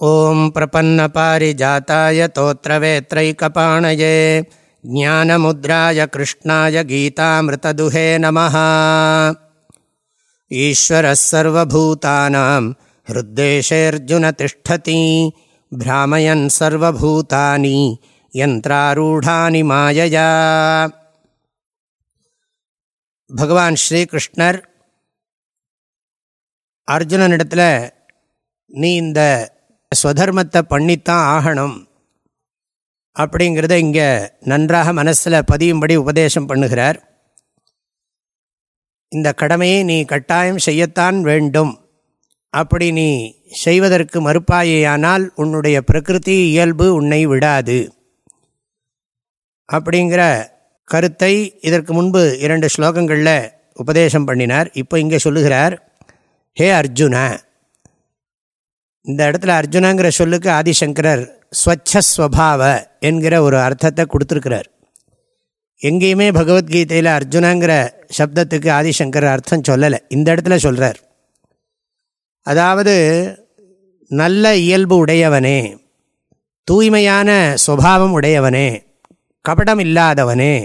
ॐ प्रपन्नपारिजाताय तोत्रवेत्रैकपाणये ज्ञानमुद्राय कृष्णाय गीतामृतदुहे नमः ईश्वरः सर्वभूतानां हृद्देशेऽर्जुन तिष्ठति भ्रामयन् सर्वभूतानि यन्त्रारूढानि मायया பகவான் ஸ்ரீகிருஷ்ணர் அர்ஜுனனிடத்தில் நீ இந்த ஸ்வதர்மத்தை பண்ணித்தான் ஆகணும். அப்படிங்கிறத இங்கே நன்றாக மனசில் பதியும்படி உபதேசம் பண்ணுகிறார். இந்த கடமையை நீ கட்டாயம் செய்யத்தான் வேண்டும். அப்படி நீ செய்வதற்கு மறுப்பாயேயானால் உன்னுடைய பிரகிருதி இயல்பு உன்னை விடாது. அப்படிங்கிற கருத்தை இதற்கு முன்பு இரண்டு ஸ்லோகங்களில் உபதேசம் பண்ணினார். இப்போ இங்கே சொல்லுகிறார் ஹே அர்ஜுன இந்த இடத்துல அர்ஜுனாங்கிற சொல்லுக்கு ஆதிசங்கரர் ஸ்வச்சஸ்வபாவ என்கிற ஒரு அர்த்தத்தை கொடுத்துருக்கிறார். எங்கேயுமே பகவத்கீதையில் அர்ஜுனாங்கிற சப்தத்துக்கு ஆதிசங்கர் அர்த்தம் சொல்லலை. இந்த இடத்துல சொல்கிறார் அதாவது நல்ல இயல்பு உடையவனே தூய்மையான சுவாவம் உடையவனே கபடம் இல்லாதவனே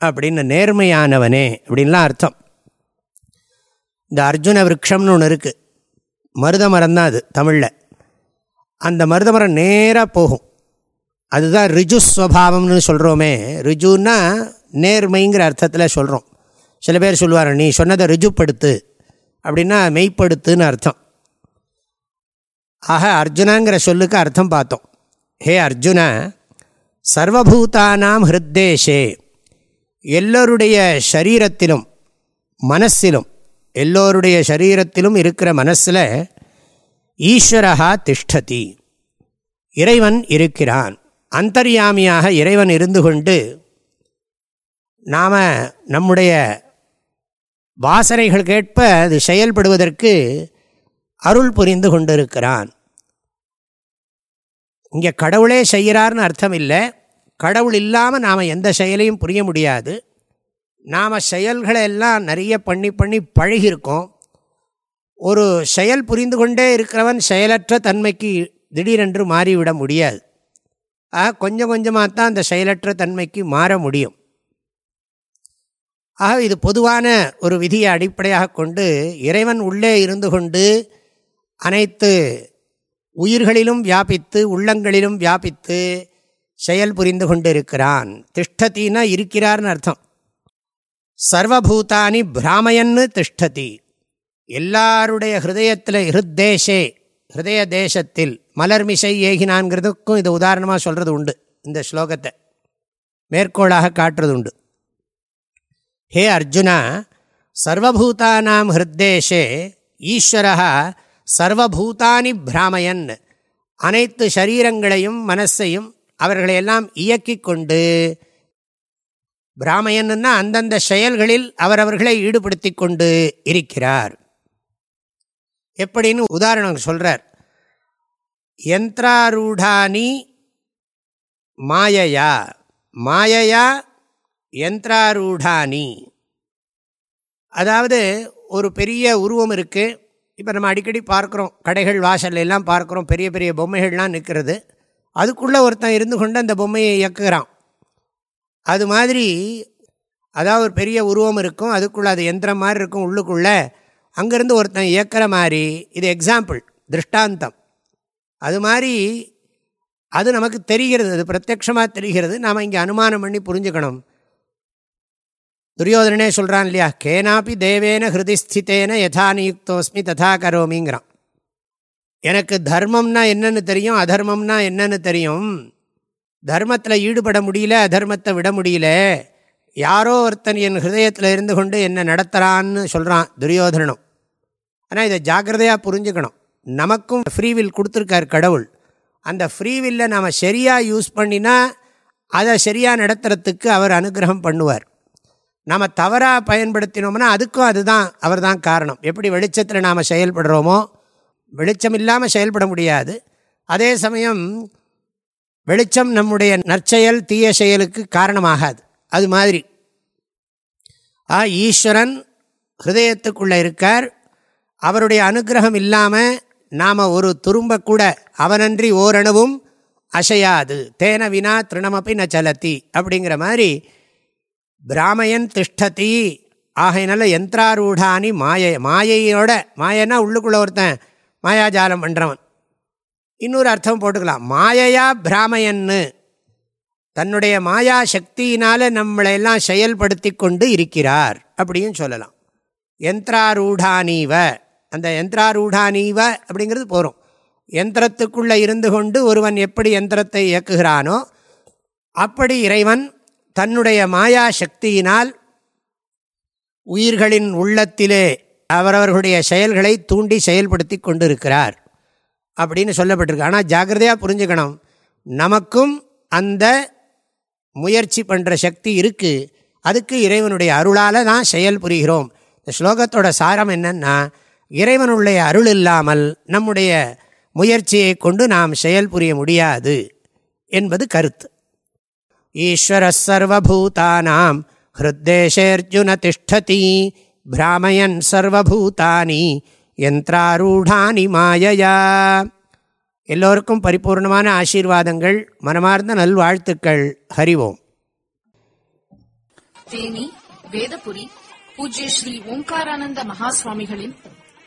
அப்படின்னு நேர்மையானவனே அப்படின்லாம் அர்த்தம். இந்த அர்ஜுன விரக்ஷம்னு ஒன்று இருக்குது மருத மரம் தான் அது தமிழில். அந்த மருதமரம் நேராக போகும். அதுதான் ரிஜுஸ்வபாவம்னு சொல்கிறோமே ரிஜுன்னா நேர்மைங்கிற அர்த்தத்தில் சொல்கிறோம் சில பேர் சொல்லுவார் நீ சொன்னதை ரிஜுப்படுத்து. அப்படின்னா மெய்ப்படுத்துன்னு அர்த்தம். ஆக அர்ஜுனாங்கிற சொல்லுக்கு அர்த்தம் பார்த்தோம். ஹே அர்ஜுன சர்வபூதானாம் ஹிருத்தேஷே. எல்லோருடைய சரீரத்திலும் மனசிலும் எல்லோருடைய சரீரத்திலும் இருக்கிற மனசில் ஈஸ்வரகா திஷ்டதி. இறைவன் இருக்கிறான். அந்தர்யாமியாக இறைவன் இருந்து கொண்டு நாம் நம்முடைய வாசனைகள் கேட்ப அது செயல்படுவதற்கு அருள் புரிந்து கொண்டிருக்கிறான். இங்கே கடவுளே செய்கிறார்னு அர்த்தம் இல்லை கடவுள் இல்லாமல் நாம் எந்த செயலையும் புரிய முடியாது. நாம் செயல்களை எல்லாம் நிறைய பண்ணி பண்ணி பழகியிருக்கோம். ஒரு செயல் புரிந்து கொண்டே இருக்கிறவன் செயலற்ற தன்மைக்கு திடீரென்று மாறிவிட முடியாது. ஆக கொஞ்சம் கொஞ்சமாக தான் அந்த செயலற்ற தன்மைக்கு மாற முடியும். ஆக இது பொதுவான ஒரு விதியை அடிப்படையாக கொண்டு இறைவன் உள்ளே இருந்து கொண்டு அனைத்து உயிர்களிலும் வியாபித்து உள்ளங்களிலும் வியாபித்து செயல் புரிந்து கொண்டிருக்கிறான். திஷ்டத்தின்னா இருக்கிறார்னு அர்த்தம். சர்வபூதானி பிராமயன்னு திஷ்டதி. எல்லாருடைய ஹிருதயத்தில் ஹிருத்தேஷே ஹிருதய தேசத்தில் மலர்மிசை ஏகினான்கிறதுக்கும் இது உதாரணமாக சொல்கிறது உண்டு இந்த ஸ்லோகத்தை. மேற்கோளாக காட்டுறது உண்டு. ஹே அர்ஜுனா சர்வபூதானாம் ஹிருத்தேஷே ஈஸ்வரா சர்வபூதானி பிராமயன் அனைத்து சரீரங்களையும் மனசையும் அவர்களையெல்லாம் இயக்கி கொண்டு பிராமையன்னா அந்தந்த செயல்களில் அவரவர்களை ஈடுபடுத்தி கொண்டு இருக்கிறார். எப்படின்னு உதாரணம் சொல்கிறார் யந்திராரூடானி மாயையா? மாயையா யந்திராரூடானி அதாவது ஒரு பெரிய உருவம் இருக்குது இப்போ நம்ம அடிக்கடி பார்க்குறோம். கடைகள் வாசல் எல்லாம் பார்க்குறோம். பெரிய பெரிய பொம்மைகள்லாம் நிற்கிறது. அதுக்குள்ளே ஒருத்தன் இருந்து கொண்டு அந்த பொம்மையை இயக்குகிறான். அது மாதிரி அதாவது ஒரு பெரிய உருவம் இருக்கும். அதுக்குள்ளே அது எந்திரம் மாதிரி இருக்கும் உள்ளுக்குள்ளே. அங்கேருந்து ஒருத்தன் இயக்கிற மாதிரி இது எக்ஸாம்பிள் திருஷ்டாந்தம். அது மாதிரி அது நமக்கு தெரிகிறது அது பிரத்யக்ஷமாக தெரிகிறது. நாம் இங்கே அனுமானம் பண்ணி புரிஞ்சுக்கணும். துரியோதனே சொல்கிறான் இல்லையா கேனாப்பி தேவேன ஹிருதிஸ்தித்தேன யதா நியுக்தோஸ்மி ததா கரோமிங்கிறான். எனக்கு தர்மம்னா என்னன்னு தெரியும் அதர்மம்னா என்னன்னு தெரியும். தர்மத்தில் ஈடுபட முடியல அதர்மத்தை விட முடியல. யாரோ ஒருத்தன் என் ஹிருதயத்தில் இருந்து கொண்டு என்னை நடத்துகிறான்னு சொல்கிறான் துரியோதனனும். ஆனால் இதை ஜாக்கிரதையாக புரிஞ்சுக்கணும். நமக்கும் ஃப்ரீவில் கொடுத்துருக்கார் கடவுள். அந்த ஃப்ரீவில்லை நாம் சரியாக யூஸ் பண்ணினா அதை சரியாக நடத்துறதுக்கு அவர் அனுகிரகம் பண்ணுவார். நாம் தவறாக பயன்படுத்தினோம்னா அதுக்கும் அதுதான் அவர் தான் காரணம். எப்படி வெளிச்சத்தில் நாம் செயல்படுறோமோ வெளிச்சம் இல்லாமல் செயல்பட முடியாது. அதே சமயம் வெளிச்சம் நம்முடைய நற்செயல் தீய செயலுக்கு காரணமாகாது. அது மாதிரி. ஆ ஈஸ்வரன் ஹிருதயத்துக்குள்ளே இருக்கார். அவருடைய அனுகிரகம் இல்லாமல் நாம் ஒரு துரும்ப கூட அவனன்றி ஓரணுவும் அசையாது. தேன வினா திருணமப்பி ந சலத்தி அப்படிங்கிற மாதிரி பிராமயன் திஷ்டதி. ஆகையினால யந்திராரூடானி மாயை மாயையோட மாயன்னா உள்ளுக்குள்ள ஒருத்தன் மாயாஜாலம் பண்ணுறவன் இன்னொரு அர்த்தம் போட்டுக்கலாம். மாயையா பிராமயன்னு. தன்னுடைய மாயா சக்தியினால நம்மளை எல்லாம் செயல்படுத்தி கொண்டு இருக்கிறார் அப்படின்னு சொல்லலாம். யந்திராரூடானீவ அந்த யந்திராரூடானீவ அப்படிங்கிறது போகிறோம் யந்திரத்துக்குள்ளே இருந்து கொண்டு ஒருவன் எப்படி யந்திரத்தை இயக்குகிறானோ அப்படி இறைவன் தன்னுடைய மாயா சக்தியினால் உயிர்களின் உள்ளத்திலே அவரவர்களுடைய செயல்களை தூண்டி செயல்படுத்தி கொண்டிருக்கிறார் அப்படின்னு சொல்லப்பட்டிருக்கு. ஆனால் ஜாகிரதையாக புரிஞ்சுக்கணும். நமக்கும் அந்த முயற்சி பண்ணுற சக்தி இருக்குது அதுக்கு இறைவனுடைய அருளால் தான் செயல் புரிகிறோம். இந்த ஸ்லோகத்தோட சாரம் என்னன்னா இறைவனுடைய அருள் இல்லாமல் நம்முடைய முயற்சியை கொண்டு நாம் செயல் புரிய முடியாது என்பது கருத்து. ஈஸ்வர சர்வபூதானாம் ஹிருத்தேஷேர்ஜுன திஷ்டதி பிராமயன் சர்வபூதானி யந்திராரூடானி மாயையா. எல்லோருக்கும் பரிபூர்ணமான ஆசீர்வாதங்கள் மனமார்ந்த நல்வாழ்த்துக்கள். ஹரிவோம் தேனி வேதபுரி பூஜ்ய ஸ்ரீ ஓம்காரானந்த மகாஸ்வாமிகளின்